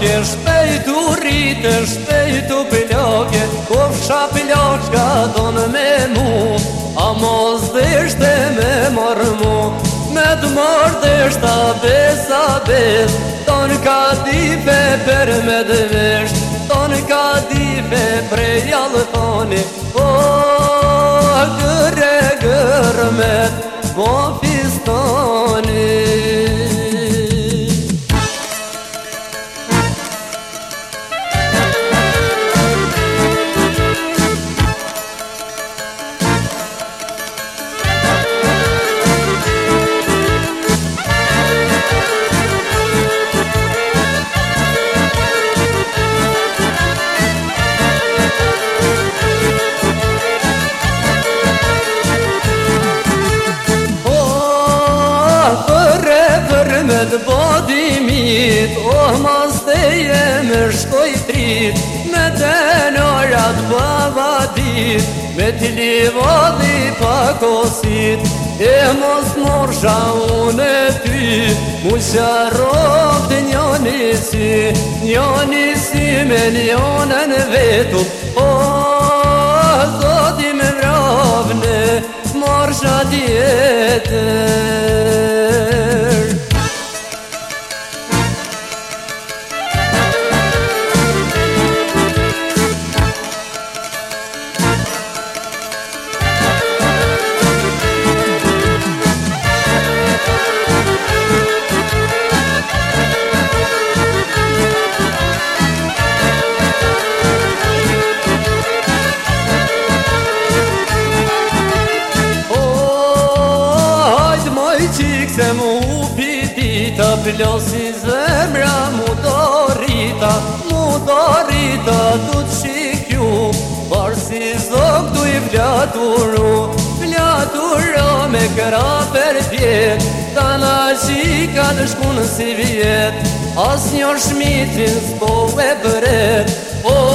plakje Shpejt u rritë, shpejt u pëllakje Kof qa donë me mu A mos dhe me marë mu Me të marë dhe shte a Tonë ka di për me dëveshtë Tonë ka di për prej alë thoni Oh oh, mas dhe jemë shkoj trit Me të nërat pavadit Me t'i livadi pakosit E mos morsha unë e ty Mu rovë të një nisi Një nisi me një në në vetu O, oh, zoti me vravne Morsha djetë Qe mu upi dita Plosi zemra mu do rita Mu do rita du të shikju Barë si zog du i vlaturu Vlaturu me këra për pjet Ta na qika në shkunë si vjet As një shmitin s'po e bret Oh